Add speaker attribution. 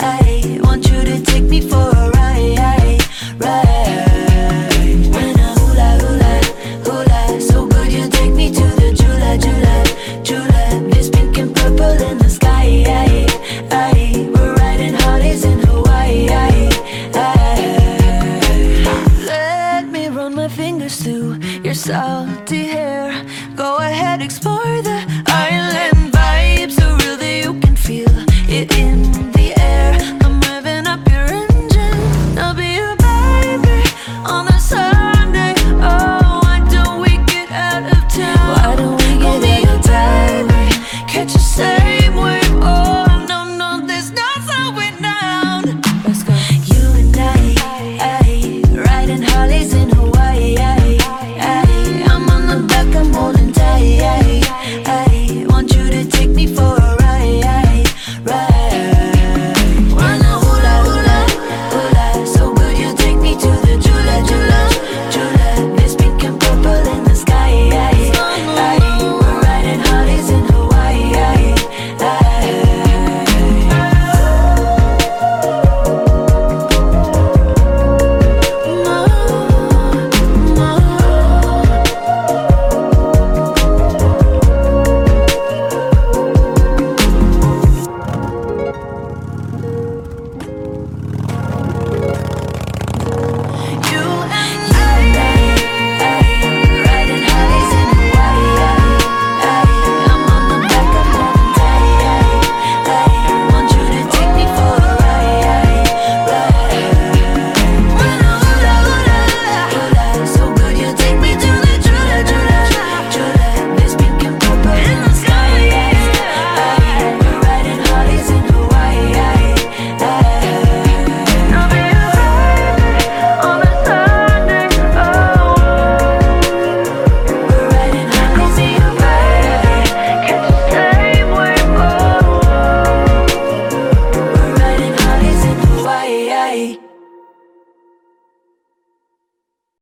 Speaker 1: I want you to take me for a ride, ride. When I hula hula hula, so good you take me to the pink and purple in the sky. We're riding in Hawaii. Let me run my fingers through your salty hair. Go ahead, explore the